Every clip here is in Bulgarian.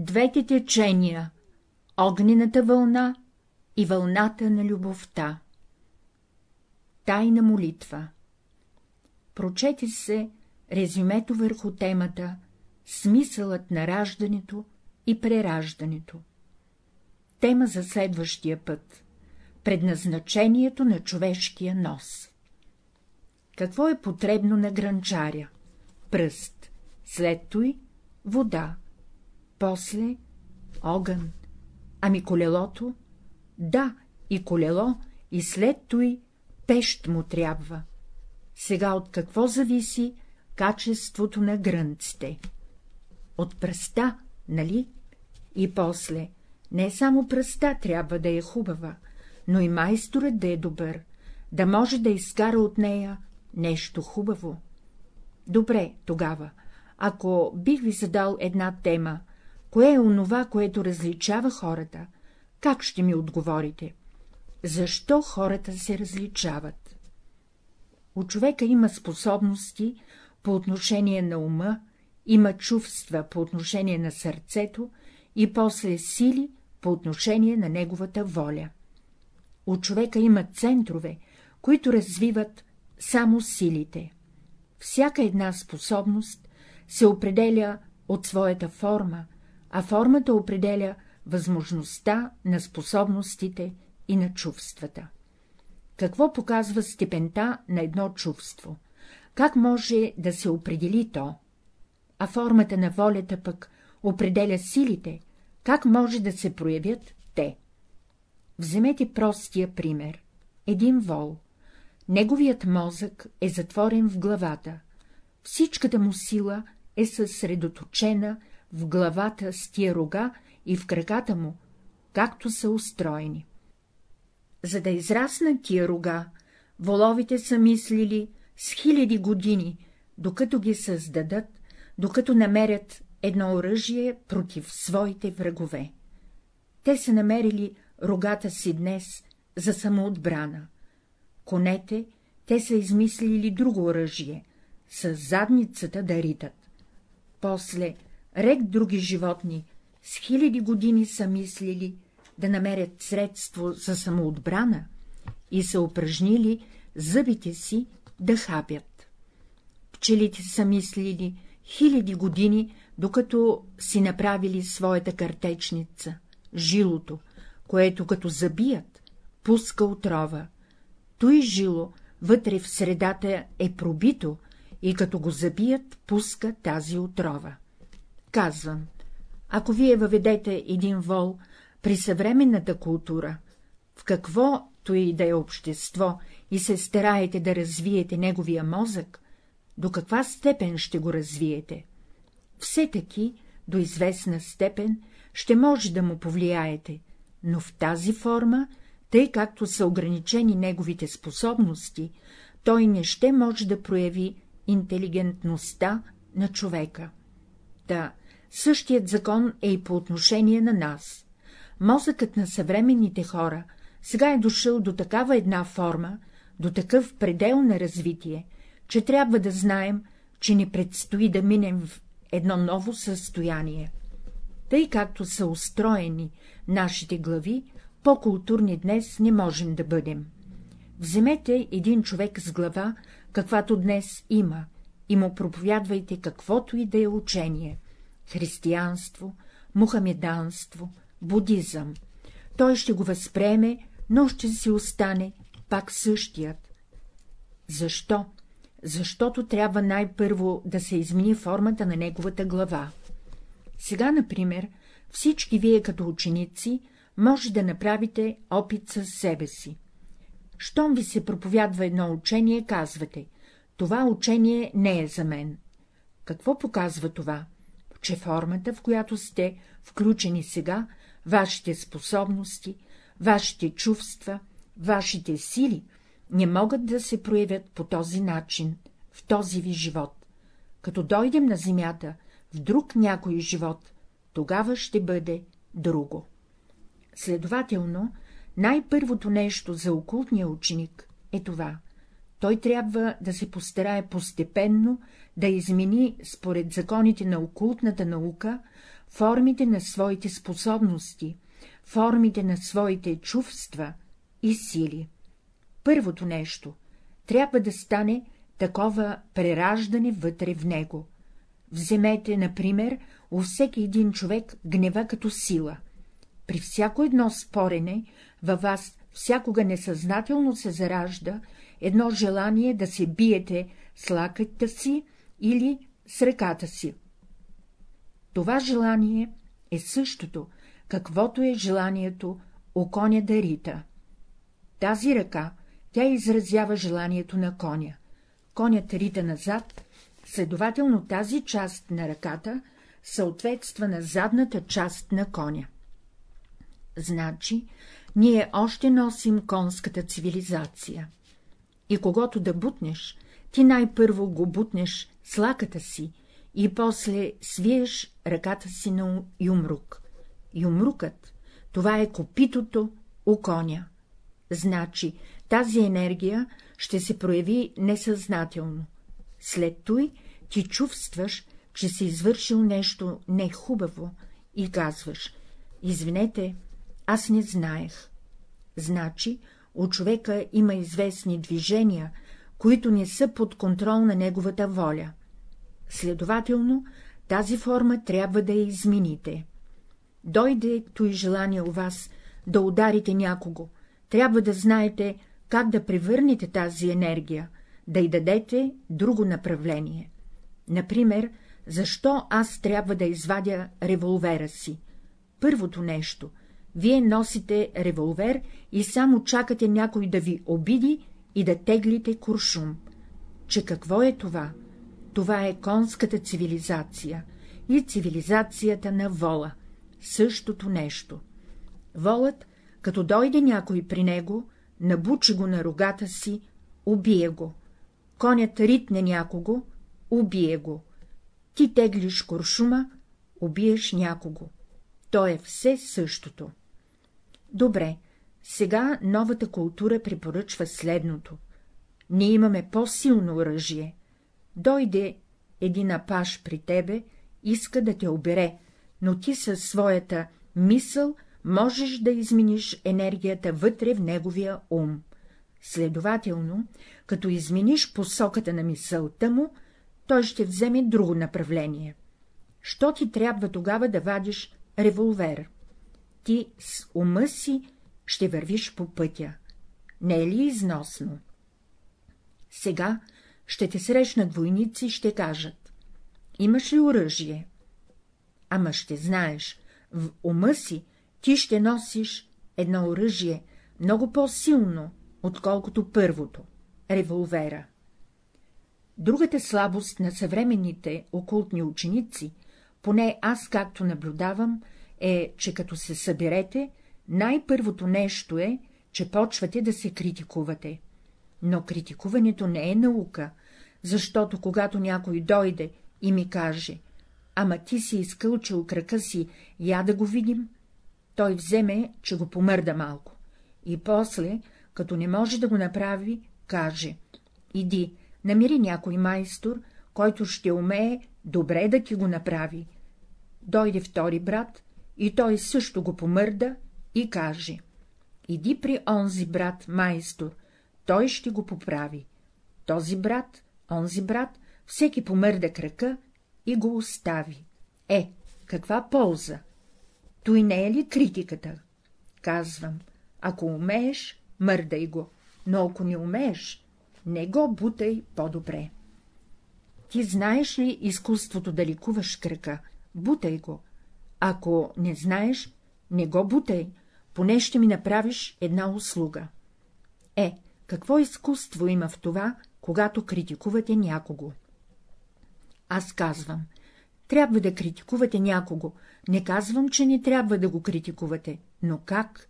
Двете течения — огнената вълна и вълната на любовта. Тайна молитва Прочете се резюмето върху темата Смисълът на раждането и прераждането. Тема за следващия път Предназначението на човешкия нос Какво е потребно на гранчаря? Пръст, след той вода, после огън, ами колелото? Да, и колело, и след той пещ му трябва. Сега от какво зависи качеството на грънците? От пръста, нали? И после, не само пръста трябва да е хубава, но и майсторът да е добър, да може да изкара от нея нещо хубаво. Добре, тогава, ако бих ви задал една тема, кое е онова, което различава хората, как ще ми отговорите? Защо хората се различават? У човека има способности по отношение на ума, има чувства по отношение на сърцето и после сили по отношение на неговата воля. У човека има центрове, които развиват само силите. Всяка една способност се определя от своята форма, а формата определя възможността на способностите и на чувствата. Какво показва степента на едно чувство? Как може да се определи то? А формата на волята пък определя силите, как може да се проявят те? Вземете простия пример. Един вол. Неговият мозък е затворен в главата. Всичката му сила е съсредоточена в главата с тия рога и в краката му, както са устроени. За да израснат тия рога, воловите са мислили с хиляди години, докато ги създадат, докато намерят едно оръжие против своите врагове. Те са намерили рогата си днес за самоотбрана. Конете те са измислили друго оръжие — с задницата да ритат. После рек други животни с хиляди години са мислили да намерят средство за самоотбрана и са упражнили зъбите си да хапят. Пчелите са мислили хиляди години, докато си направили своята картечница, жилото, което като забият, пуска отрова. Той жило вътре в средата е пробито и като го забият, пуска тази отрова. Казвам, ако вие въведете един вол при съвременната култура, в каквото и да е общество, и се стараете да развиете неговия мозък, до каква степен ще го развиете? Все таки, до известна степен, ще може да му повлияете, но в тази форма, тъй както са ограничени неговите способности, той не ще може да прояви интелигентността на човека. Та, същият закон е и по отношение на нас. Мозъкът на съвременните хора сега е дошъл до такава една форма, до такъв предел на развитие, че трябва да знаем, че ни предстои да минем в едно ново състояние. Тъй както са устроени нашите глави, по-културни днес не можем да бъдем. Вземете един човек с глава, каквато днес има, и му проповядвайте каквото и да е учение — християнство, мухамеданство, будизъм. Той ще го възприеме, но ще си остане пак същият. Защо? Защото трябва най-първо да се измени формата на неговата глава. Сега, например, всички вие като ученици може да направите опит със себе си. Щом ви се проповядва едно учение, казвате — това учение не е за мен. Какво показва това? Че формата, в която сте включени сега, вашите способности, вашите чувства, вашите сили не могат да се проявят по този начин, в този ви живот. Като дойдем на земята, в друг някой живот, тогава ще бъде друго. Следователно, най-първото нещо за окултния ученик е това. Той трябва да се постарае постепенно да измени, според законите на окултната наука, формите на своите способности, формите на своите чувства и сили. Първото нещо трябва да стане такова прераждане вътре в него. Вземете, например, у всеки един човек гнева като сила. При всяко едно спорене във вас всякога несъзнателно се заражда едно желание да се биете с лакътта си или с ръката си. Това желание е същото, каквото е желанието у коня да рита. Тази ръка, тя изразява желанието на коня. Конят рита назад, следователно тази част на ръката съответства на задната част на коня. Значи, ние още носим конската цивилизация. И когато да бутнеш, ти най-първо го бутнеш с лаката си и после свиеш ръката си на юмрук. Юмрукът — това е копитото у коня. Значи, тази енергия ще се прояви несъзнателно. След той ти чувстваш, че си извършил нещо нехубаво и казваш — извинете, аз не знаех. Значи, у човека има известни движения, които не са под контрол на неговата воля. Следователно, тази форма трябва да я измените. Дойде и желание у вас да ударите някого, трябва да знаете как да превърнете тази енергия, да й дадете друго направление. Например, защо аз трябва да извадя револвера си? Първото нещо — вие носите револвер и само чакате някой да ви обиди и да теглите куршум. Че какво е това? Това е конската цивилизация и цивилизацията на вола. Същото нещо. Волът, като дойде някой при него, набучи го на рогата си, убие го. Конят ритне някого, убие го. Ти теглиш куршума, убиеш някого. То е все същото. Добре, сега новата култура препоръчва следното. Ние имаме по-силно оръжие. Дойде един апаш при тебе, иска да те обере, но ти със своята мисъл можеш да измениш енергията вътре в неговия ум. Следователно, като измениш посоката на мисълта му, той ще вземе друго направление. Що ти трябва тогава да вадиш револвер? Ти с ума си ще вървиш по пътя. Не е ли износно? Сега ще те срещнат войници и ще кажат — имаш ли оръжие? Ама ще знаеш, в ума си ти ще носиш едно оръжие много по-силно, отколкото първото — револвера. Другата слабост на съвременните окултни ученици, поне аз както наблюдавам, е, че като се съберете, най-първото нещо е, че почвате да се критикувате. Но критикуването не е наука, защото когато някой дойде и ми каже — ама ти си изкълчил крака си, я да го видим, той вземе, че го помърда малко, и после, като не може да го направи, каже — иди, намери някой майстор, който ще умее добре да ти го направи. Дойде втори брат, и той също го помърда и каже — иди при онзи брат майстор, той ще го поправи. Този брат, онзи брат, всеки помърда крака и го остави. Е, каква полза? Той не е ли критиката? Казвам, ако умееш, мърдай го, но ако не умееш, не го бутай по-добре. Ти знаеш ли изкуството да ликуваш крака? Бутай го. Ако не знаеш, не го бутай, поне ще ми направиш една услуга. Е, какво изкуство има в това, когато критикувате някого? Аз казвам, трябва да критикувате някого, не казвам, че не трябва да го критикувате, но как?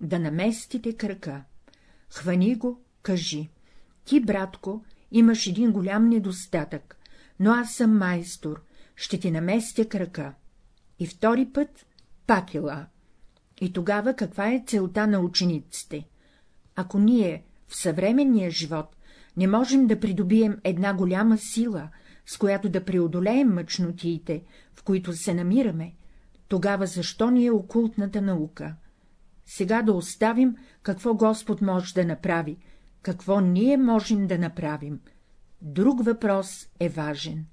Да наместите крака. Хвани го, кажи. Ти, братко, имаш един голям недостатък, но аз съм майстор, ще ти наместя крака. И втори път пак ела. И тогава каква е целта на учениците? Ако ние в съвременния живот не можем да придобием една голяма сила, с която да преодолеем мъчнотиите, в които се намираме, тогава защо ни е окултната наука? Сега да оставим какво Господ може да направи, какво ние можем да направим. Друг въпрос е важен.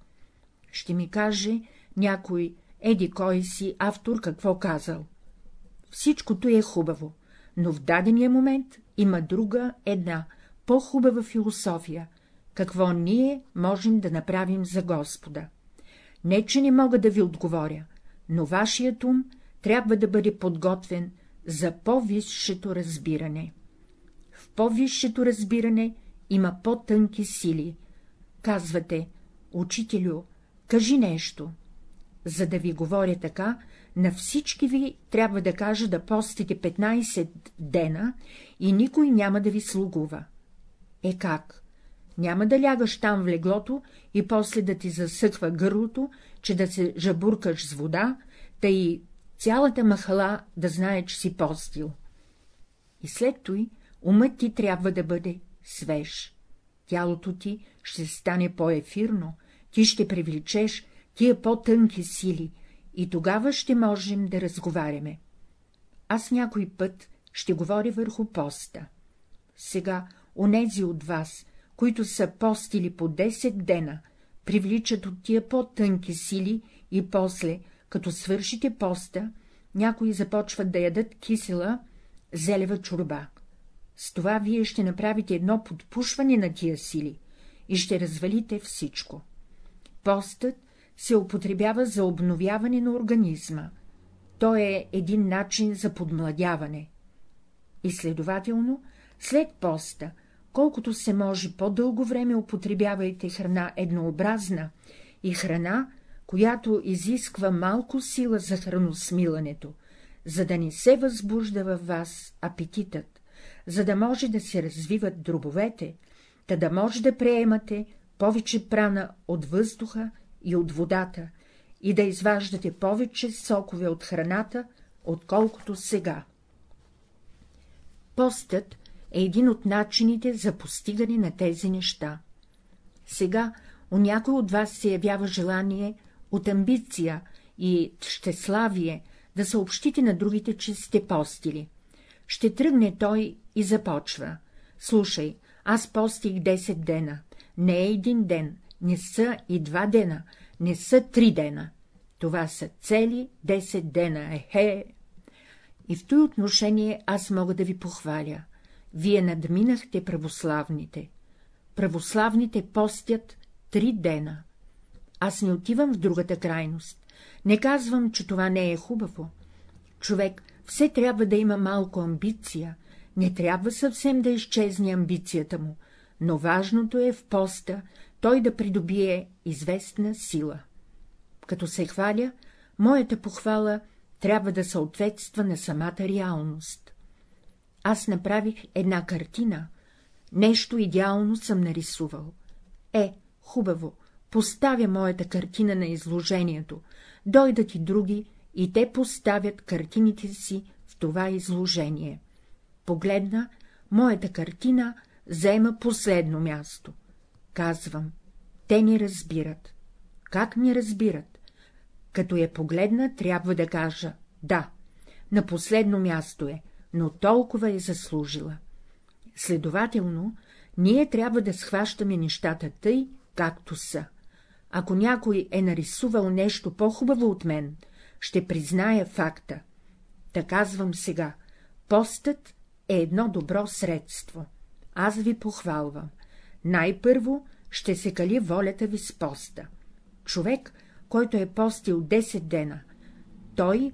Ще ми каже някой, еди кой си автор какво казал. Всичкото е хубаво, но в дадения момент има друга една, по-хубава философия, какво ние можем да направим за Господа. Не, че не мога да ви отговоря, но вашият ум трябва да бъде подготвен за по-висшето разбиране. В по-висшето разбиране има по-тънки сили. Казвате, учителю, кажи нещо. За да ви говоря така, на всички ви трябва да кажа да постите 15 дена и никой няма да ви слугува. Е как? Няма да лягаш там в леглото и после да ти засъхва гърлото, че да се жабуркаш с вода, тъй цялата махала да знае, че си постил. И след той умът ти трябва да бъде свеж. Тялото ти ще стане по-ефирно, ти ще привлечеш тия по-тънки сили и тогава ще можем да разговаряме. Аз някой път ще говоря върху поста. Сега онези от вас, които са постили по 10 дена, привличат от тия по-тънки сили и после, като свършите поста, някои започват да ядат кисела зелева чурба. С това вие ще направите едно подпушване на тия сили и ще развалите всичко. Постът се употребява за обновяване на организма. Той е един начин за подмладяване. И следователно, след поста, колкото се може по-дълго време употребявайте храна еднообразна и храна, която изисква малко сила за храносмилането, за да не се възбужда във вас апетитът, за да може да се развиват дробовете, та да може да приемате повече прана от въздуха и от водата и да изваждате повече сокове от храната, отколкото сега. Постът е един от начините за постигане на тези неща. Сега у някой от вас се явява желание от амбиция и щеславие да съобщите на другите, че сте постили. Ще тръгне той и започва. Слушай, аз постих 10 дена. Не е един ден, не са и два дена, не са три дена. Това са цели 10 дена, ехе. И в този отношение аз мога да ви похваля. Вие надминахте православните. Православните постят три дена. Аз не отивам в другата крайност. Не казвам, че това не е хубаво. Човек все трябва да има малко амбиция, не трябва съвсем да изчезне амбицията му, но важното е в поста той да придобие известна сила. Като се хваля, моята похвала трябва да съответства на самата реалност. Аз направих една картина, нещо идеално съм нарисувал. Е, хубаво, поставя моята картина на изложението, дойдат и други, и те поставят картините си в това изложение. Погледна, моята картина заема последно място. Казвам, те ни разбират. Как ни разбират? Като я погледна, трябва да кажа — да, на последно място е, но толкова е заслужила. Следователно, ние трябва да схващаме нещата тъй, както са. Ако някой е нарисувал нещо по-хубаво от мен, ще призная факта. Та казвам сега, постът е едно добро средство. Аз ви похвалвам. Най-първо ще се кали волята ви с поста. Човек, който е постил 10 дена, той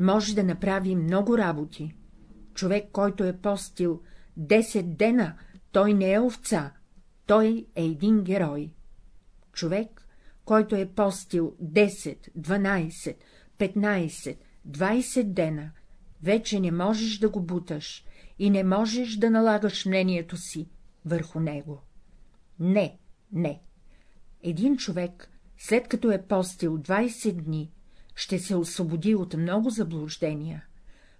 може да направи много работи. Човек, който е постил 10 дена, той не е овца, той е един герой. Човек, който е постил 10, 12, 15, 20 дена, вече не можеш да го буташ и не можеш да налагаш мнението си върху него. Не, не. Един човек, след като е постил 20 дни, ще се освободи от много заблуждения.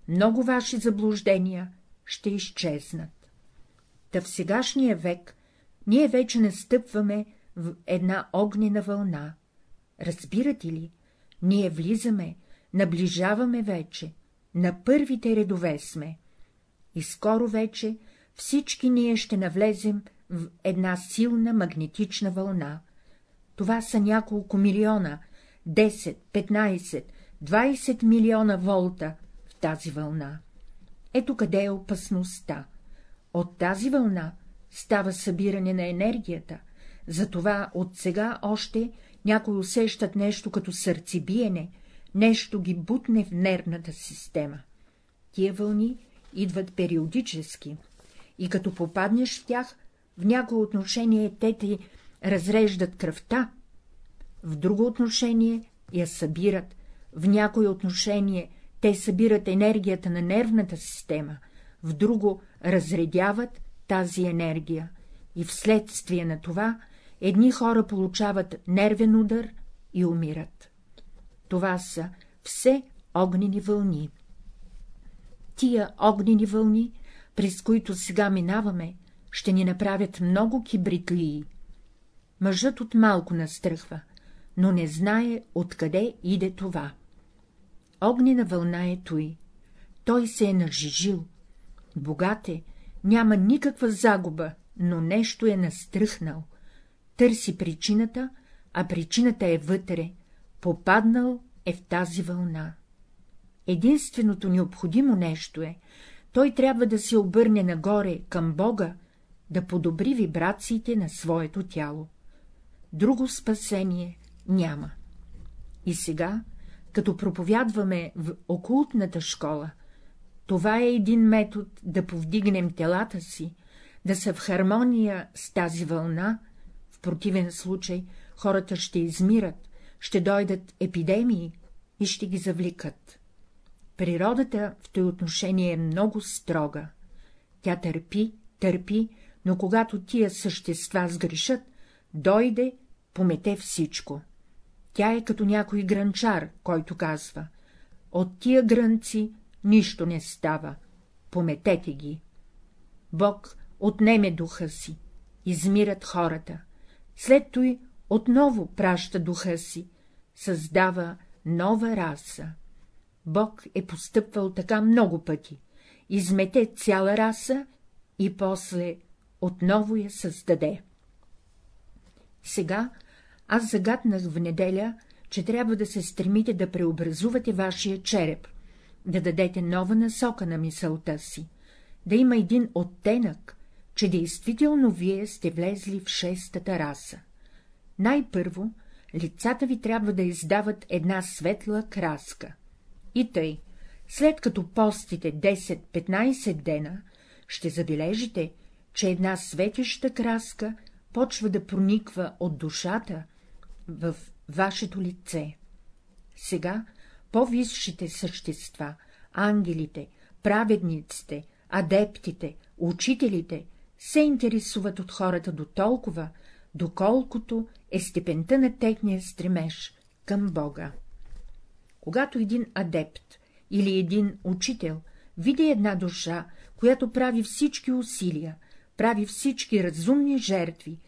Много ваши заблуждения ще изчезнат. Та в сегашния век ние вече настъпваме в една огнена вълна. Разбирате ли, ние влизаме наближаваме вече, на първите редове сме. И скоро вече всички ние ще навлезем в една силна магнетична вълна. Това са няколко милиона, 10, 15, 20 милиона волта в тази вълна. Ето къде е опасността. От тази вълна става събиране на енергията, затова от сега още някои усещат нещо като сърцебиене, нещо ги бутне в нервната система. Тия вълни идват периодически и като попаднеш в тях, в някои отношение те ти разреждат кръвта, в друго отношение я събират, в някое отношение те събират енергията на нервната система, в друго разредяват тази енергия и вследствие на това едни хора получават нервен удар и умират. Това са все огнени вълни. Тия огнени вълни, през които сега минаваме, ще ни направят много кибритлии. Мъжът от малко настръхва, но не знае откъде иде това. Огнена вълна е той. Той се е нажижил. Богат е, няма никаква загуба, но нещо е настръхнал. Търси причината, а причината е вътре. Попаднал е в тази вълна. Единственото необходимо нещо е, той трябва да се обърне нагоре към Бога, да подобри вибрациите на своето тяло. Друго спасение няма. И сега, като проповядваме в окултната школа, това е един метод да повдигнем телата си, да са в хармония с тази вълна, в противен случай хората ще измират, ще дойдат епидемии и ще ги завлекат. Природата в този отношение е много строга. Тя търпи, търпи, но когато тия същества сгрешат, дойде, помете всичко. Тя е като някой гранчар, който казва — от тия грънци нищо не става, пометете ги. Бог отнеме духа си, измират хората, след той отново праща духа си, създава нова раса. Бог е постъпвал така много пъти, измете цяла раса и после отново я създаде. Сега аз загаднах в неделя, че трябва да се стремите да преобразувате вашия череп, да дадете нова насока на мисълта си, да има един оттенък, че действително вие сте влезли в шестата раса. Най-първо, лицата ви трябва да издават една светла краска. И тъй, след като постите 10-15 дена, ще забележите, че една светеща краска почва да прониква от душата в вашето лице. Сега по-висшите същества, ангелите, праведниците, адептите, учителите се интересуват от хората до толкова, доколкото е степента на техния стремеж към Бога. Когато един адепт или един учител види една душа, която прави всички усилия, прави всички разумни жертви,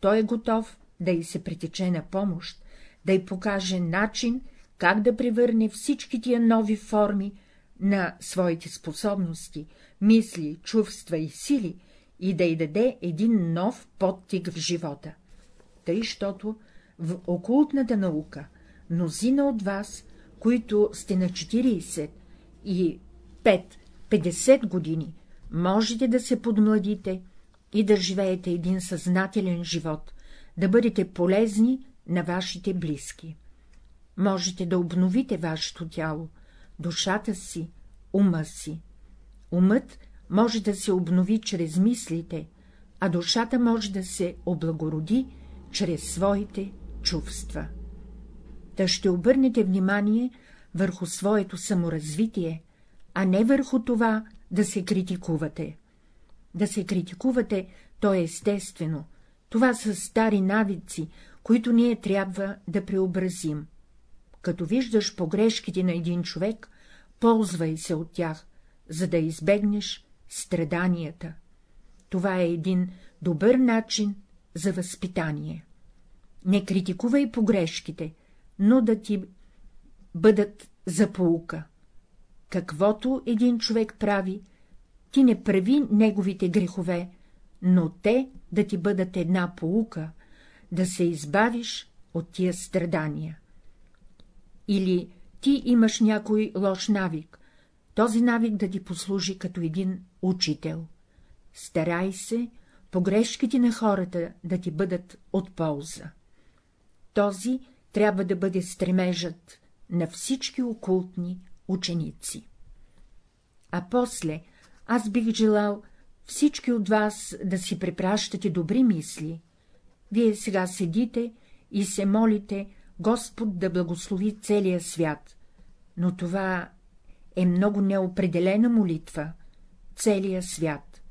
той е готов да й се притече на помощ, да й покаже начин, как да превърне всички тия нови форми на своите способности, мисли, чувства и сили и да й даде един нов подтик в живота. Тъй, щото в окултната наука мнозина от вас, които сте на 40 и 5-50 години, можете да се подмладите и да живеете един съзнателен живот, да бъдете полезни на вашите близки. Можете да обновите вашето тяло, душата си, ума си. Умът може да се обнови чрез мислите, а душата може да се облагороди чрез своите чувства. Та ще обърнете внимание върху своето саморазвитие, а не върху това да се критикувате. Да се критикувате, то е естествено, това са стари навици, които ние трябва да преобразим. Като виждаш погрешките на един човек, ползвай се от тях, за да избегнеш страданията. Това е един добър начин за възпитание. Не критикувай погрешките, но да ти бъдат за поука. Каквото един човек прави, ти не прави неговите грехове, но те да ти бъдат една поука, да се избавиш от тия страдания. Или ти имаш някой лош навик, този навик да ти послужи като един учител. Старай се погрешките на хората да ти бъдат от полза. Този трябва да бъде стремежът на всички окултни ученици. А после аз бих желал всички от вас да си препращате добри мисли. Вие сега седите и се молите Господ да благослови целия свят, но това е много неопределена молитва — целия свят.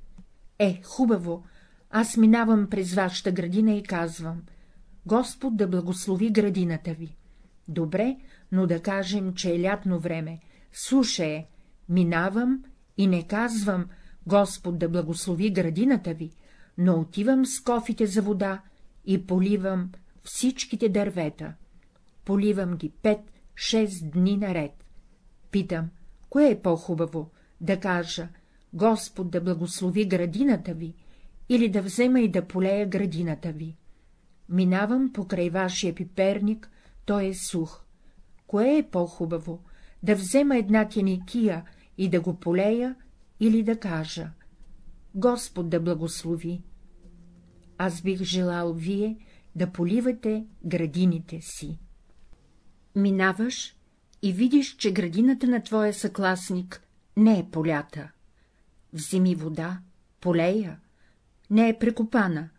Е, хубаво, аз минавам през вашата градина и казвам — Господ да благослови градината ви. Добре, но да кажем, че е лятно време, суша е, минавам и не казвам Господ да благослови градината ви, но отивам с кофите за вода и поливам всичките дървета. Поливам ги пет-шест дни наред. Питам, кое е по-хубаво, да кажа Господ да благослови градината ви, или да взема и да полея градината ви. Минавам покрай вашия пиперник, той е сух. Кое е по-хубаво, да взема една теникия и да го полея, или да кажа — Господ да благослови. Аз бих желал вие да поливате градините си. Минаваш и видиш, че градината на твоя съкласник не е полята. Вземи вода, полея, не е прекопана,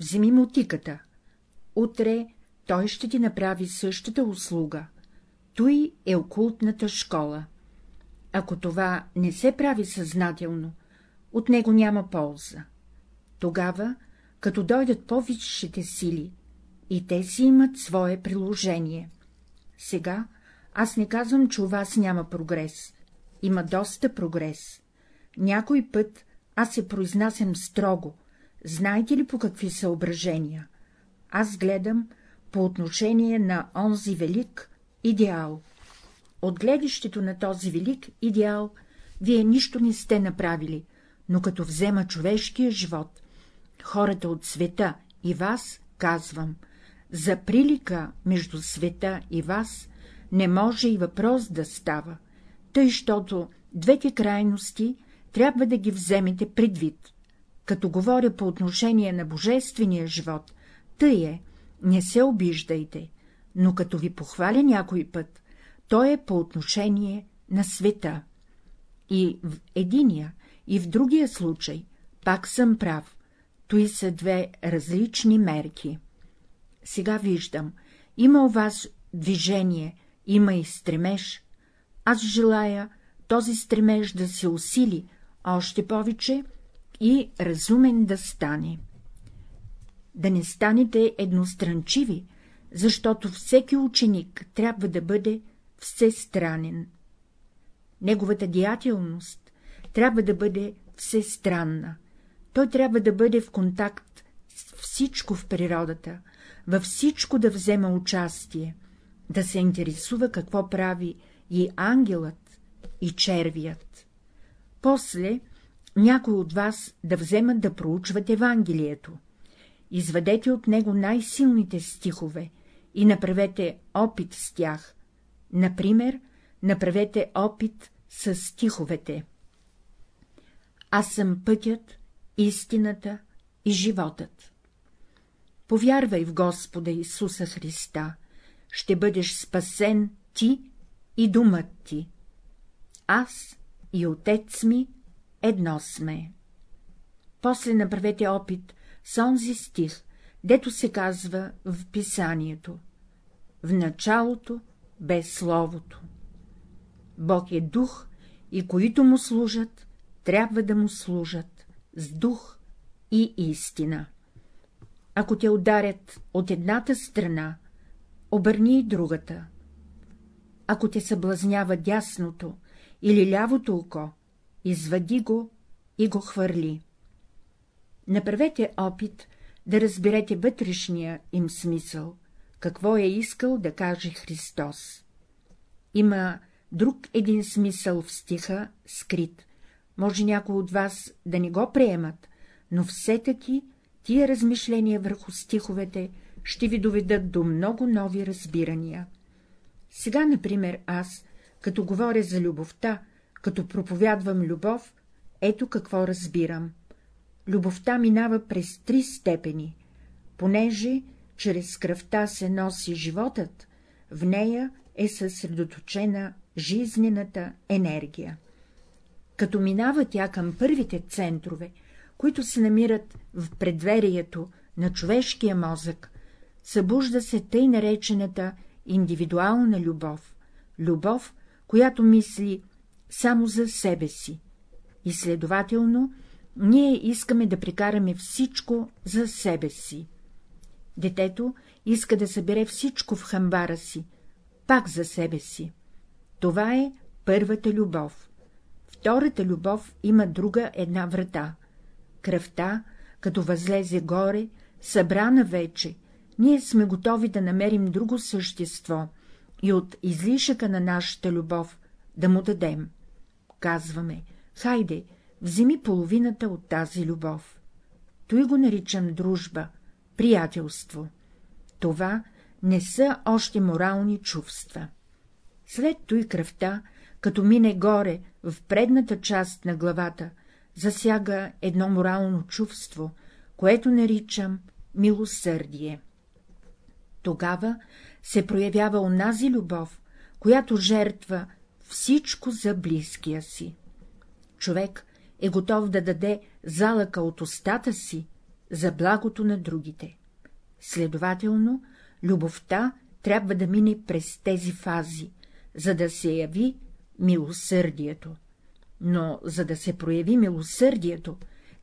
вземи мотиката. Утре той ще ти направи същата услуга. Той е окултната школа. Ако това не се прави съзнателно, от него няма полза. Тогава, като дойдат по-висшите сили, и те си имат свое приложение. Сега аз не казвам, че у вас няма прогрес. Има доста прогрес. Някой път аз се произнасям строго. Знаете ли по какви съображения? Аз гледам по отношение на онзи велик идеал. От гледището на този велик идеал вие нищо не сте направили, но като взема човешкия живот, хората от света и вас, казвам, за прилика между света и вас не може и въпрос да става, тъй, щото двете крайности трябва да ги вземете предвид. Като говоря по отношение на божествения живот, тъй е, не се обиждайте, но като ви похваля някой път, то е по отношение на света. И в единия, и в другия случай пак съм прав, той са две различни мерки. Сега виждам, има у вас движение, има и стремеж. Аз желая този стремеж да се усили още повече и разумен да стане. Да не станете едностранчиви, защото всеки ученик трябва да бъде всестранен. Неговата деятелност трябва да бъде всестранна. Той трябва да бъде в контакт с всичко в природата, във всичко да взема участие, да се интересува какво прави и ангелът, и червият. После някой от вас да вземат да проучват Евангелието. Извадете от него най-силните стихове и направете опит с тях, Например, направете опит с стиховете. Аз съм пътят, истината и животът. Повярвай в Господа Исуса Христа, ще бъдеш спасен ти и думът ти. Аз и отец ми едно сме. После направете опит с онзи стих, дето се казва в писанието. В началото без Словото. Бог е дух и които му служат, трябва да му служат с дух и истина. Ако те ударят от едната страна, обърни и другата. Ако те съблазнява дясното или лявото око, извади го и го хвърли. Направете опит да разберете вътрешния им смисъл, какво е искал да каже Христос. Има друг един смисъл в стиха, скрит. Може някой от вас да не го приемат, но все таки тия размишления върху стиховете ще ви доведат до много нови разбирания. Сега, например, аз, като говоря за любовта, като проповядвам любов, ето какво разбирам. Любовта минава през три степени, понеже чрез кръвта се носи животът, в нея е съсредоточена жизнената енергия. Като минава тя към първите центрове, които се намират в предверието на човешкия мозък, събужда се тъй наречената индивидуална любов, любов, която мисли само за себе си, и следователно ние искаме да прикараме всичко за себе си. Детето иска да събере всичко в хамбара си, пак за себе си. Това е първата любов. Втората любов има друга една врата. Кръвта, като възлезе горе, събрана вече, ние сме готови да намерим друго същество и от излишъка на нашата любов да му дадем. Казваме, хайде, вземи половината от тази любов. Той го наричам дружба, приятелство. Това не са още морални чувства. След той кръвта, като мине горе в предната част на главата, засяга едно морално чувство, което наричам милосърдие. Тогава се проявява онази любов, която жертва всичко за близкия си. Човек е готов да даде залъка от устата си за благото на другите. Следователно, любовта трябва да мине през тези фази, за да се яви милосърдието. Но за да се прояви милосърдието,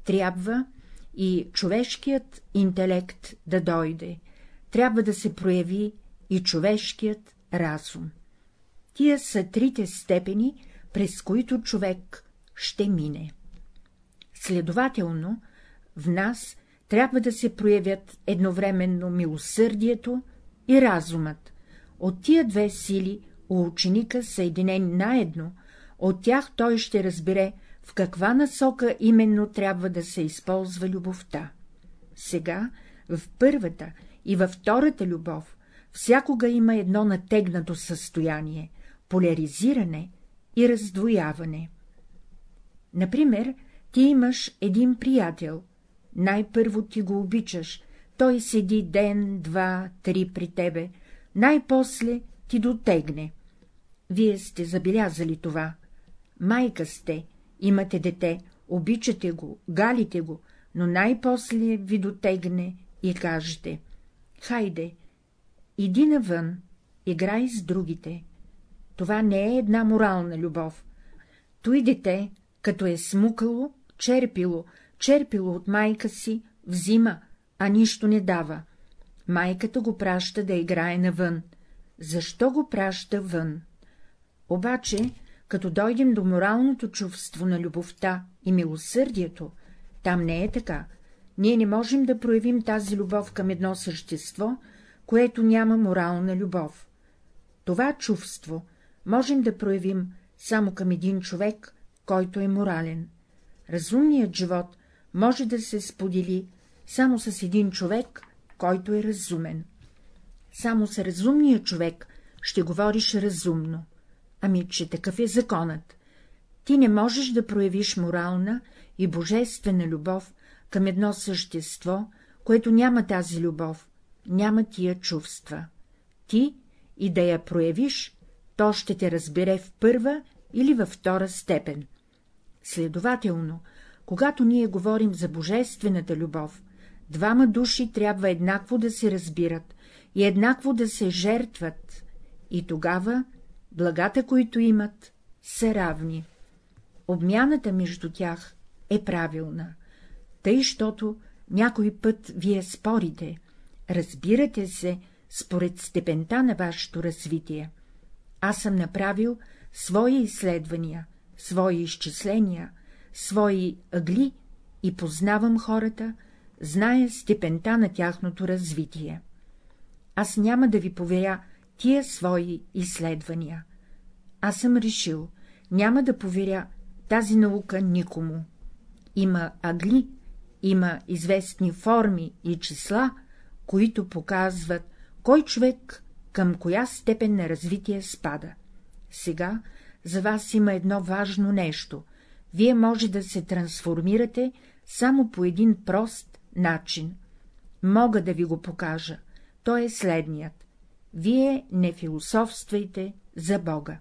трябва и човешкият интелект да дойде, трябва да се прояви и човешкият разум. Тия са трите степени, през които човек ще мине. Следователно, в нас трябва да се проявят едновременно милосърдието и разумът. От тия две сили у ученика, съединени наедно, от тях той ще разбере, в каква насока именно трябва да се използва любовта. Сега, в първата и във втората любов, всякога има едно натегнато състояние, поляризиране и раздвояване. Например, ти имаш един приятел, най-първо ти го обичаш, той седи ден, два, три при тебе, най-после ти дотегне. Вие сте забелязали това. Майка сте, имате дете, обичате го, галите го, но най-после ви дотегне и кажете — хайде, иди навън, играй с другите. Това не е една морална любов. Той дете, като е смукало, черпило, черпило от майка си, взима, а нищо не дава. Майката го праща да играе навън. Защо го праща вън? Обаче, като дойдем до моралното чувство на любовта и милосърдието, там не е така. Ние не можем да проявим тази любов към едно същество, което няма морална любов. Това чувство можем да проявим само към един човек, който е морален. Разумният живот може да се сподели само с един човек, който е разумен. Само с разумния човек ще говориш разумно. Ами, че такъв е законът. Ти не можеш да проявиш морална и божествена любов към едно същество, което няма тази любов, няма тия чувства. Ти и да я проявиш, то ще те разбере в първа или във втора степен. Следователно, когато ние говорим за божествената любов, двама души трябва еднакво да се разбират и еднакво да се жертват, и тогава благата, които имат, са равни. Обмяната между тях е правилна, тъй, щото някой път вие спорите, разбирате се според степента на вашето развитие. Аз съм направил свои изследвания, свои изчисления, свои ъгли и познавам хората, зная степента на тяхното развитие. Аз няма да ви поверя тия свои изследвания. аз съм решил, няма да поверя тази наука никому. Има агли, има известни форми и числа, които показват, кой човек към коя степен на развитие спада. Сега за вас има едно важно нещо. Вие може да се трансформирате само по един прост начин. Мога да ви го покажа. Той е следният. Вие не философствайте за Бога.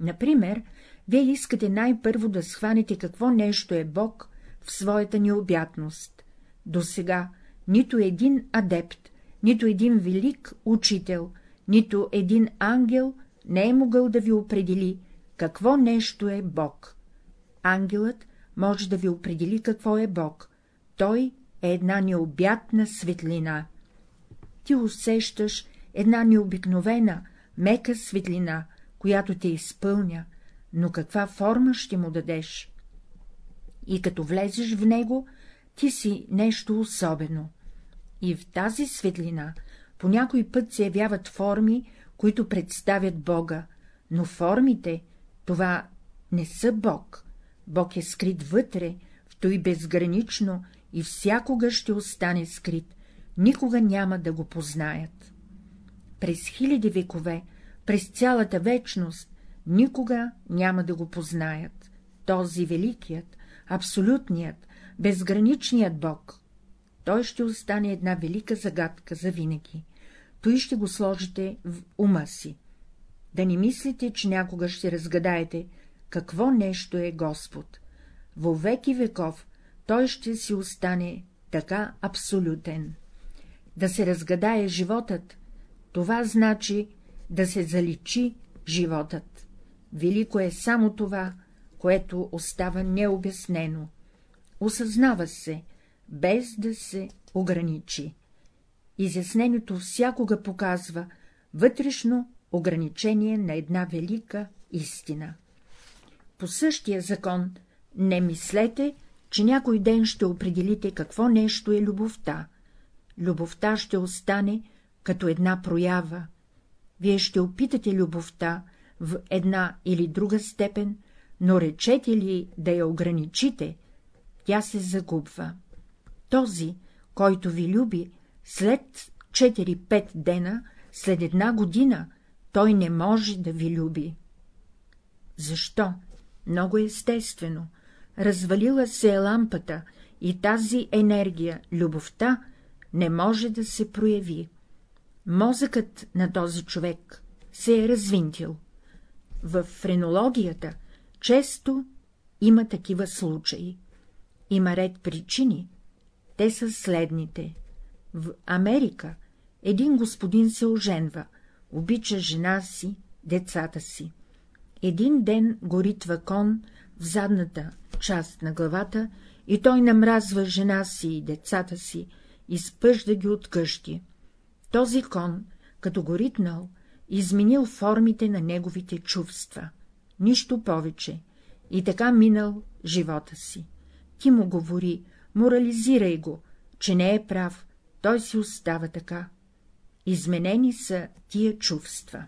Например, вие искате най-първо да схванете какво нещо е Бог в своята необятност. До сега нито един адепт, нито един велик учител, нито един ангел не е могъл да ви определи, какво нещо е Бог. Ангелът може да ви определи какво е Бог. Той е една необятна светлина. Ти усещаш една необикновена, мека светлина, която те изпълня, но каква форма ще му дадеш? И като влезеш в него, ти си нещо особено. И в тази светлина по някой път се явяват форми, които представят Бога, но формите — това не са Бог. Бог е скрит вътре, в той безгранично и всякога ще остане скрит, никога няма да го познаят. През хиляди векове, през цялата вечност, никога няма да го познаят. Този великият, абсолютният, безграничният Бог. Той ще остане една велика загадка за винаги. Той ще го сложите в ума си. Да не мислите, че някога ще разгадаете, какво нещо е Господ. Во веки веков той ще си остане така абсолютен. Да се разгадае животът, това значи да се заличи животът. Велико е само това, което остава необяснено. Осъзнава се, без да се ограничи. Изяснението всякога показва вътрешно ограничение на една велика истина. По същия закон не мислете, че някой ден ще определите какво нещо е любовта. Любовта ще остане като една проява. Вие ще опитате любовта в една или друга степен, но речете ли да я ограничите, тя се загубва. Този, който ви люби, след 4-5 дена, след една година, той не може да ви люби. Защо? Много естествено. Развалила се е лампата и тази енергия, любовта, не може да се прояви. Мозъкът на този човек се е развинтил. В френологията често има такива случаи. Има ред причини. Те са следните. В Америка един господин се оженва, обича жена си, децата си. Един ден горитва кон в задната част на главата и той намразва жена си и децата си, изпъжда ги от къщи. Този кон, като го ритнал, изменил формите на неговите чувства. Нищо повече. И така минал живота си. Ти му говори, морализирай го, че не е прав, той си остава така. Изменени са тия чувства.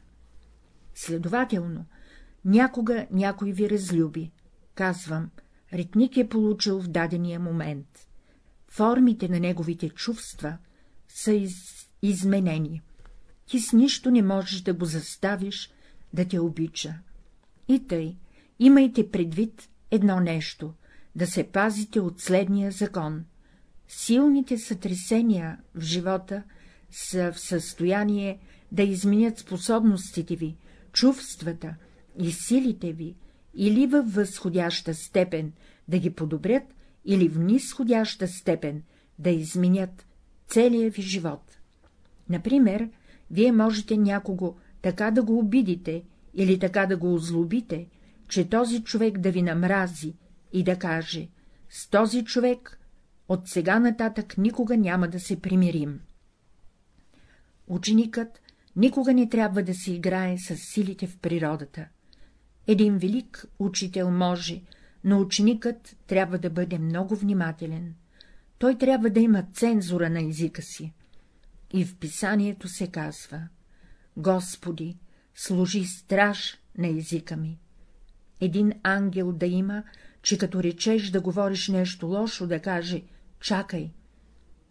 Следователно, някога някой ви разлюби. Казвам, ритник е получил в дадения момент. Формите на неговите чувства са из... изменени. Ти с нищо не можеш да го заставиш да те обича. И тъй, имайте предвид едно нещо — да се пазите от следния закон. Силните сътресения в живота са в състояние да изменят способностите ви, чувствата и силите ви, или във възходяща степен да ги подобрят, или в нисходяща степен да изменят целия ви живот. Например, вие можете някого така да го обидите или така да го озлобите, че този човек да ви намрази и да каже — с този човек от сега нататък никога няма да се примирим. Ученикът никога не трябва да се играе с силите в природата. Един велик учител може, но ученикът трябва да бъде много внимателен. Той трябва да има цензура на езика си. И в писанието се казва — Господи, служи страж на езика ми. Един ангел да има, че като речеш да говориш нещо лошо, да каже — чакай,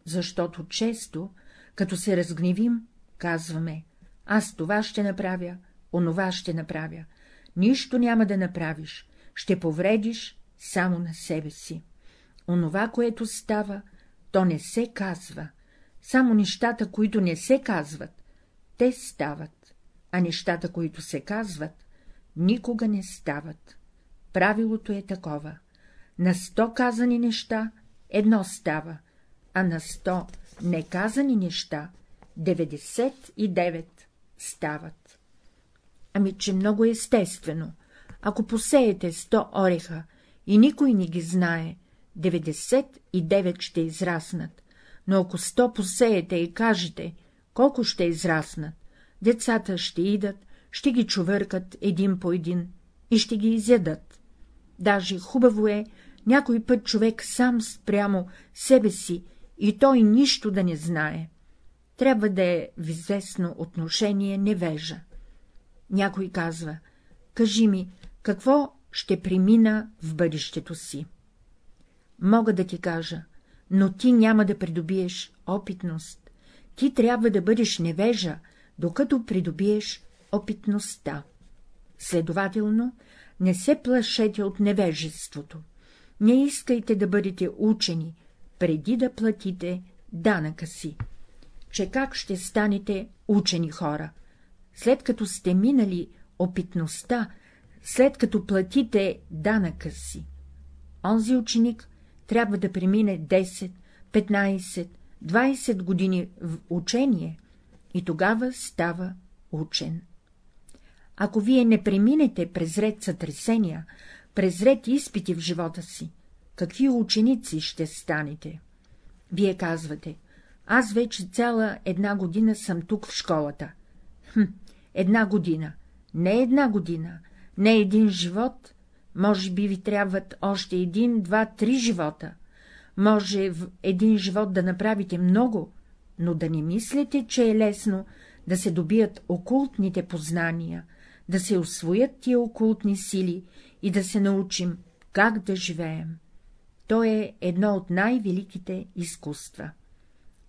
защото често, като се разгневим, казваме — аз това ще направя, онова ще направя, нищо няма да направиш, ще повредиш само на себе си. Онова, което става, то не се казва, само нещата, които не се казват, те стават, а нещата, които се казват, никога не стават. Правилото е такова. На сто казани неща едно става, а на сто неказани неща 99 стават. Ами, че много естествено. Ако посеете 100 ореха и никой не ги знае, 99 ще израснат, но ако 100 посеете и кажете, колко ще израснат, децата ще идат, ще ги чувъркат един по един и ще ги изядат. Даже хубаво е някой път човек сам спрямо себе си и той нищо да не знае. Трябва да е в известно отношение невежа. Някой казва, кажи ми, какво ще премина в бъдещето си? Мога да ти кажа, но ти няма да придобиеш опитност. Ти трябва да бъдеш невежа, докато придобиеш опитността. Следователно, не се плашете от невежеството. Не искайте да бъдете учени, преди да платите данъка си. Че как ще станете учени хора? След като сте минали опитността, след като платите данъка си. Онзи ученик трябва да премине 10, 15, 20 години в учение и тогава става учен. Ако вие не преминете през ред сътресения, през ред изпити в живота си, какви ученици ще станете? Вие казвате, аз вече цяла една година съм тук в школата. Хм, една година, не една година, не един живот, може би ви трябват още един, два, три живота. Може в един живот да направите много, но да не мислите, че е лесно да се добият окултните познания, да се освоят тия окултни сили и да се научим как да живеем. То е едно от най-великите изкуства.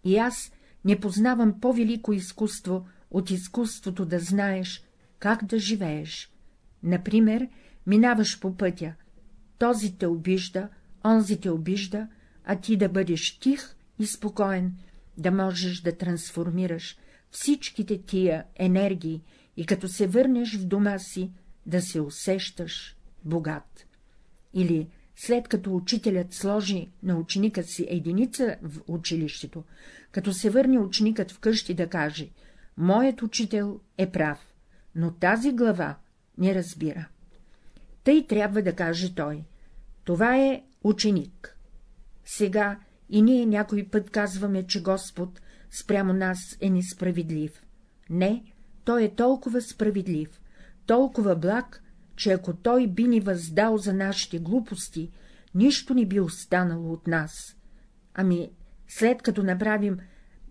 И аз не познавам по-велико изкуство от изкуството да знаеш как да живееш. Например, минаваш по пътя, този те обижда, онзи те обижда, а ти да бъдеш тих и спокоен, да можеш да трансформираш всичките тия енергии и като се върнеш в дома си, да се усещаш богат. Или след като учителят сложи на ученика си единица в училището, като се върне ученикът вкъщи да каже — моят учител е прав, но тази глава не разбира. Тъй трябва да каже той — това е ученик. Сега и ние някой път казваме, че Господ спрямо нас е несправедлив. Не, той е толкова справедлив, толкова благ, че ако той би ни въздал за нашите глупости, нищо не би останало от нас. Ами, след като направим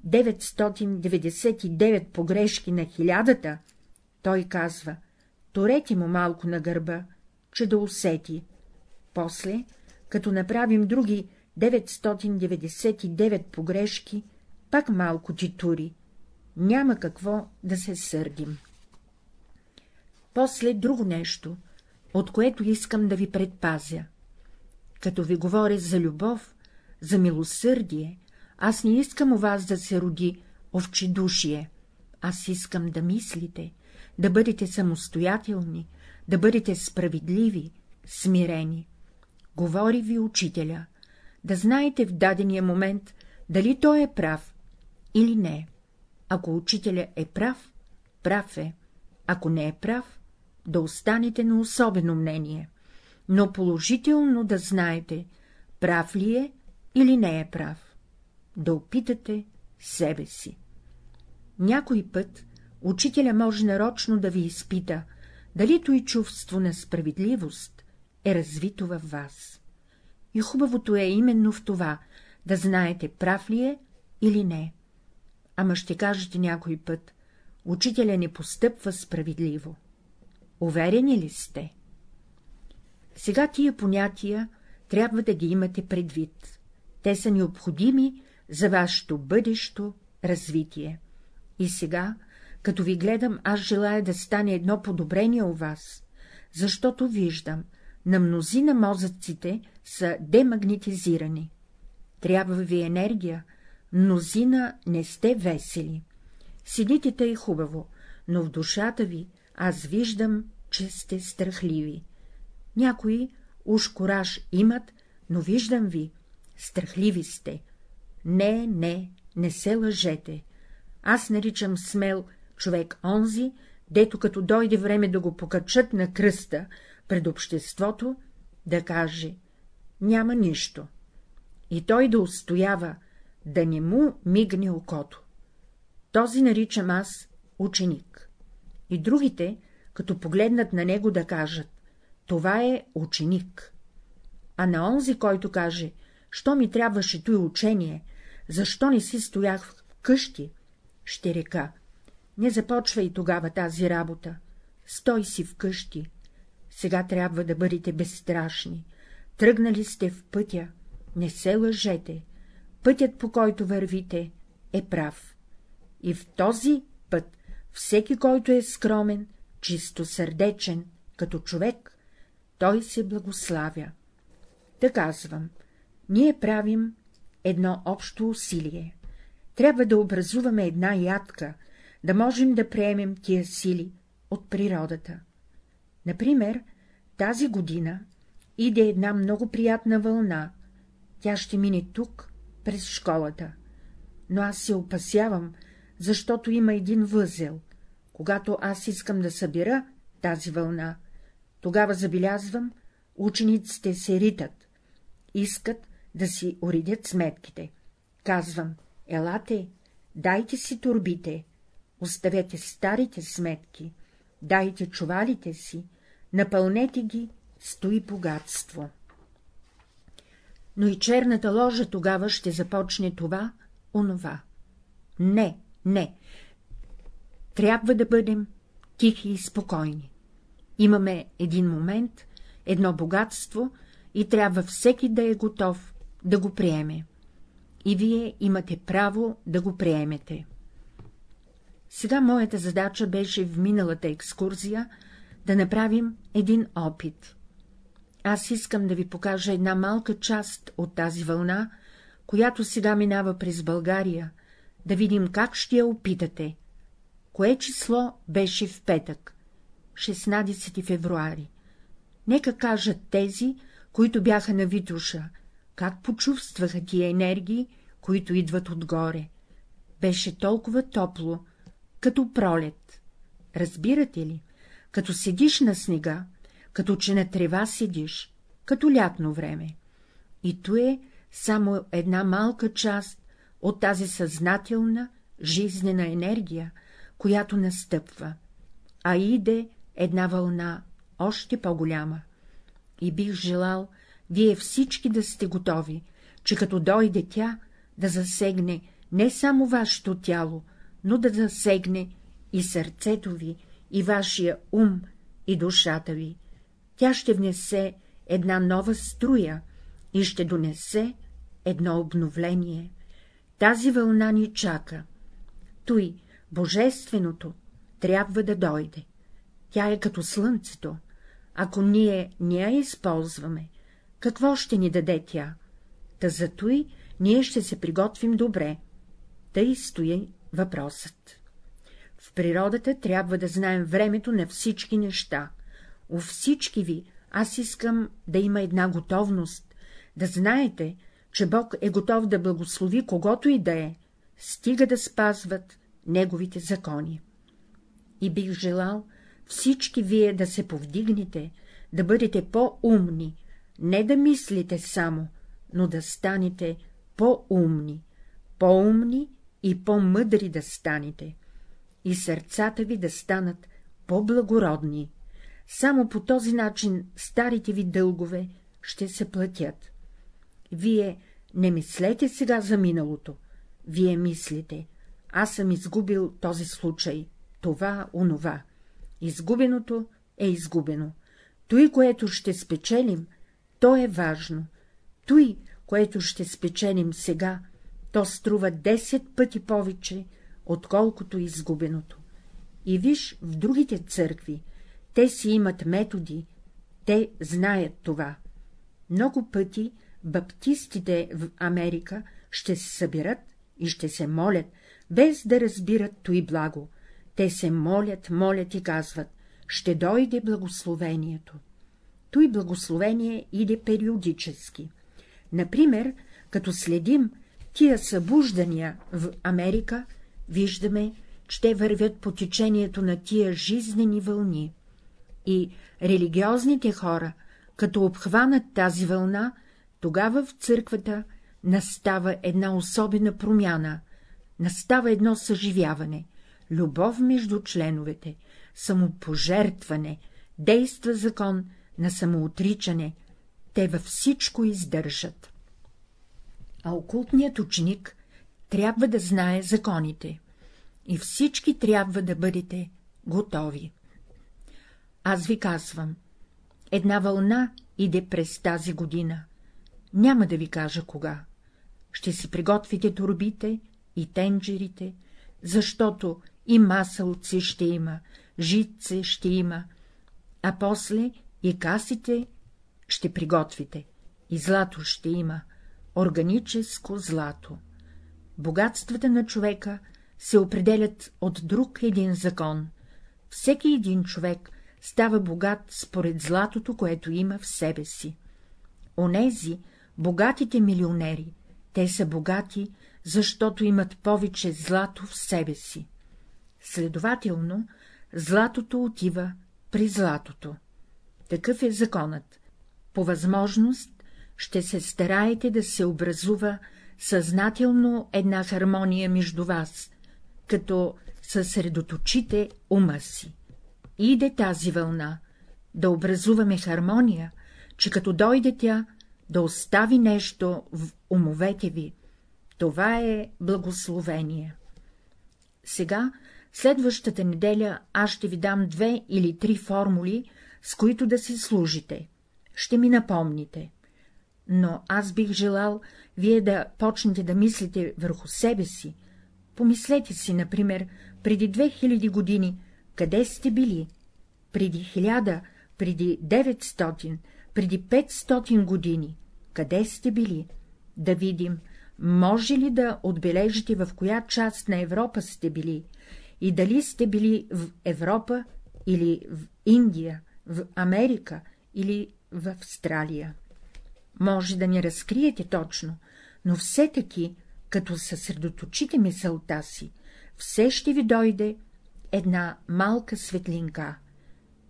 999 погрешки на хилядата, той казва, торете му малко на гърба, че да усети. После, като направим други 999 погрешки, пак малко ти тури. Няма какво да се сърдим. После друго нещо, от което искам да ви предпазя. Като ви говоря за любов, за милосърдие, аз не искам у вас да се роди овчедушие, аз искам да мислите, да бъдете самостоятелни, да бъдете справедливи, смирени. Говори ви учителя, да знаете в дадения момент, дали той е прав или не. Ако учителя е прав, прав е, ако не е прав, да останете на особено мнение, но положително да знаете, прав ли е или не е прав. Да опитате себе си. Някой път учителя може нарочно да ви изпита, дали и чувство на справедливост е развито във вас. И хубавото е именно в това, да знаете прав ли е или не. Ама ще кажете някой път, учителя не постъпва справедливо. Уверени ли сте? Сега тия понятия трябва да ги имате предвид. Те са необходими за вашето бъдещо развитие. И сега, като ви гледам, аз желая да стане едно подобрение у вас, защото виждам, на мнозина мозъците са демагнетизирани. Трябва ви енергия, мнозина не сте весели. Седите тъй хубаво, но в душата ви аз виждам, че сте страхливи. Някои уж кораж имат, но виждам ви, страхливи сте. Не, не, не се лъжете. Аз наричам смел човек онзи, дето като дойде време да го покачат на кръста пред обществото, да каже — няма нищо. И той да устоява, да не му мигне окото. Този наричам аз ученик. И другите, като погледнат на него, да кажат — това е ученик. А на онзи, който каже — що ми трябваше той учение, защо не си стоях в къщи, ще река — не започвай тогава тази работа, стой си в къщи. Сега трябва да бъдете безстрашни, тръгнали сте в пътя, не се лъжете, пътят, по който вървите, е прав. И в този път всеки, който е скромен, чисто сърдечен, като човек, той се благославя. Да казвам, ние правим едно общо усилие. Трябва да образуваме една ядка, да можем да приемем тия сили от природата. Например, тази година иде една много приятна вълна, тя ще мине тук, през школата. Но аз се опасявам, защото има един възел. Когато аз искам да събера тази вълна, тогава забелязвам, учениците се ритат, искат да си уредят сметките. Казвам, елате, дайте си турбите, оставете старите сметки, дайте чувалите си, напълнете ги, стои богатство. Но и черната ложа тогава ще започне това, онова. Не, не. Трябва да бъдем тихи и спокойни. Имаме един момент, едно богатство и трябва всеки да е готов да го приеме. И вие имате право да го приемете. Сега моята задача беше в миналата екскурзия да направим един опит. Аз искам да ви покажа една малка част от тази вълна, която сега минава през България, да видим как ще я опитате. Кое число беше в петък? 16 февруари. Нека кажат тези, които бяха на Витуша, как почувстваха тия енергии, които идват отгоре. Беше толкова топло, като пролет. Разбирате ли, като седиш на снега, като че на трева седиш, като лятно време. И то е само една малка част от тази съзнателна, жизнена енергия, която настъпва, а иде една вълна, още по-голяма. И бих желал вие всички да сте готови, че като дойде тя, да засегне не само вашето тяло, но да засегне и сърцето ви, и вашия ум, и душата ви. Тя ще внесе една нова струя и ще донесе едно обновление. Тази вълна ни чака. Той, божественото, трябва да дойде. Тя е като слънцето. Ако ние не я използваме, какво ще ни даде тя? Та за той ние ще се приготвим добре. Тъй стои въпросът. В природата трябва да знаем времето на всички неща. У всички ви аз искам да има една готовност, да знаете, че Бог е готов да благослови когото и да е, стига да спазват Неговите закони. И бих желал всички вие да се повдигнете, да бъдете по-умни, не да мислите само, но да станете по-умни, по-умни и по-мъдри да станете, и сърцата ви да станат по-благородни. Само по този начин старите ви дългове ще се платят. Вие не мислете сега за миналото, вие мислите, аз съм изгубил този случай, това, онова. Изгубеното е изгубено. Той, което ще спечелим, то е важно. Той, което ще спечелим сега, то струва 10 пъти повече, отколкото изгубеното. И виж в другите църкви, те си имат методи, те знаят това. Много пъти баптистите в Америка ще се събират и ще се молят, без да разбират той благо. Те се молят, молят и казват — ще дойде благословението. Той благословение иде периодически. Например, като следим тия събуждания в Америка, виждаме, че те вървят по течението на тия жизнени вълни. И религиозните хора, като обхванат тази вълна, тогава в църквата настава една особена промяна, настава едно съживяване, любов между членовете, самопожертване, действа закон на самоотричане, те във всичко издържат. А окултният ученик трябва да знае законите, и всички трябва да бъдете готови. Аз ви казвам, една вълна иде през тази година, няма да ви кажа кога. Ще си приготвите турбите и тенджерите, защото и масълци ще има, житце ще има, а после и касите ще приготвите, и злато ще има, органическо злато. Богатствата на човека се определят от друг един закон. Всеки един човек става богат според златото, което има в себе си. Онези, богатите милионери, те са богати, защото имат повече злато в себе си. Следователно, златото отива при златото. Такъв е законът. По възможност ще се стараете да се образува съзнателно една хармония между вас, като съсредоточите ума си. Иде тази вълна, да образуваме хармония, че като дойде тя, да остави нещо в умовете ви. Това е благословение. Сега, следващата неделя, аз ще ви дам две или три формули, с които да си служите. Ще ми напомните. Но аз бих желал вие да почнете да мислите върху себе си. Помислете си, например, преди 2000 години, къде сте били? Преди 1000, преди 900, преди 500 години, къде сте били? Да видим, може ли да отбележите в коя част на Европа сте били и дали сте били в Европа или в Индия, в Америка или в Австралия. Може да не разкриете точно, но все таки, като съсредоточите мисълта си, все ще ви дойде една малка светлинка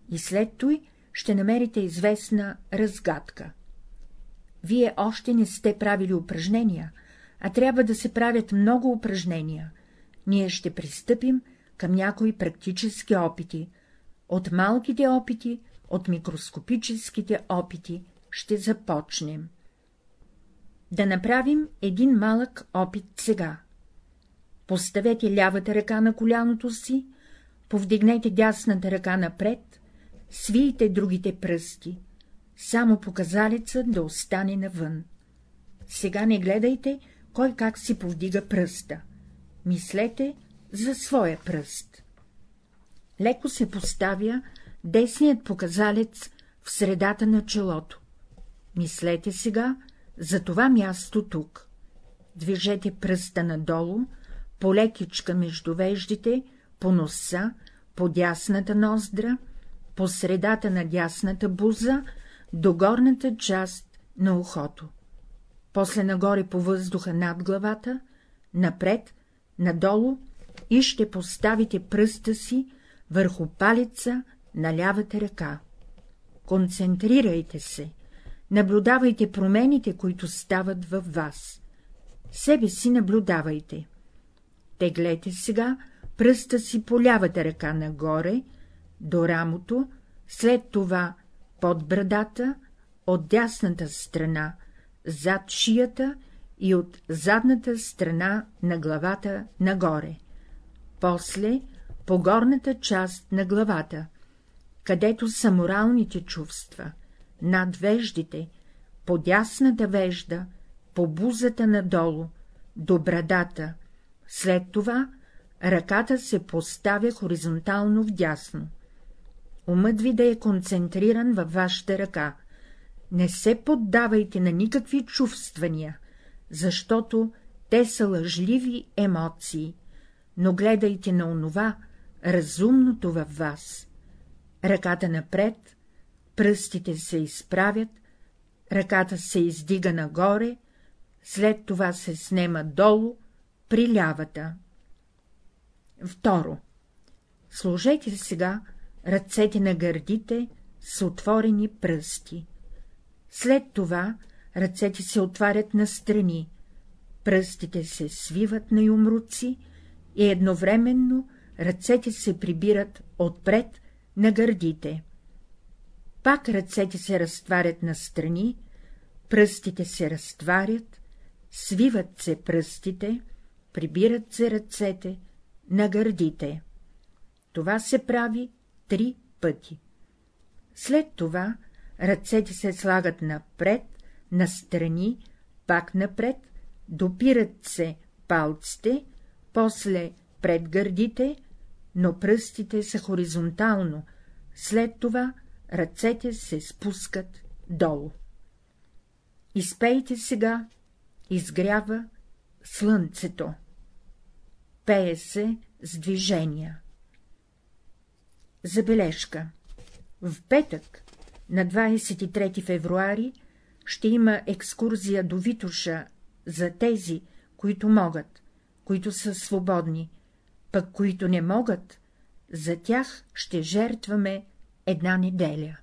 и след той ще намерите известна разгадка. Вие още не сте правили упражнения, а трябва да се правят много упражнения. Ние ще пристъпим към някои практически опити. От малките опити, от микроскопическите опити ще започнем. Да направим един малък опит сега. Поставете лявата ръка на коляното си, повдигнете дясната ръка напред, свийте другите пръсти, само показалеца да остане навън. Сега не гледайте, кой как си повдига пръста. Мислете за своя пръст. Леко се поставя десният показалец в средата на челото. Мислете сега за това място тук. Движете пръста надолу, полекичка между веждите, по носа, по дясната ноздра, по средата на дясната буза, до горната част на ухото. После нагоре по въздуха над главата, напред, надолу и ще поставите пръста си върху палеца на лявата ръка. Концентрирайте се, наблюдавайте промените, които стават във вас. Себе си наблюдавайте. Теглете сега пръста си по лявата ръка нагоре, до рамото, след това под брадата, от дясната страна, зад шията и от задната страна на главата нагоре, после по горната част на главата, където са моралните чувства, над веждите, по дясната вежда, по бузата надолу, до брадата, след това ръката се поставя хоризонтално вдясно. Умът ви да е концентриран във вашата ръка. Не се поддавайте на никакви чувствания, защото те са лъжливи емоции, но гледайте на онова, разумното във вас. Ръката напред, пръстите се изправят, ръката се издига нагоре, след това се снема долу, при лявата. Второ. Сложете сега ръцете на гърдите с отворени пръсти. След това ръцете се отварят на страни, пръстите се свиват на юмруци и едновременно ръцете се прибират отпред на гърдите. Пак ръцете се разтварят на страни, пръстите се разтварят, свиват се пръстите, прибират се ръцете на гърдите. Това се прави три пъти. След това ръцете се слагат напред, настрани, пак напред, допират се палците, после пред гърдите, но пръстите са хоризонтално, след това ръцете се спускат долу. Изпейте сега, изгрява слънцето. Пее се с движения. Забележка В петък, на 23 февруари, ще има екскурзия до Витуша за тези, които могат, които са свободни, пък които не могат, за тях ще жертваме една неделя.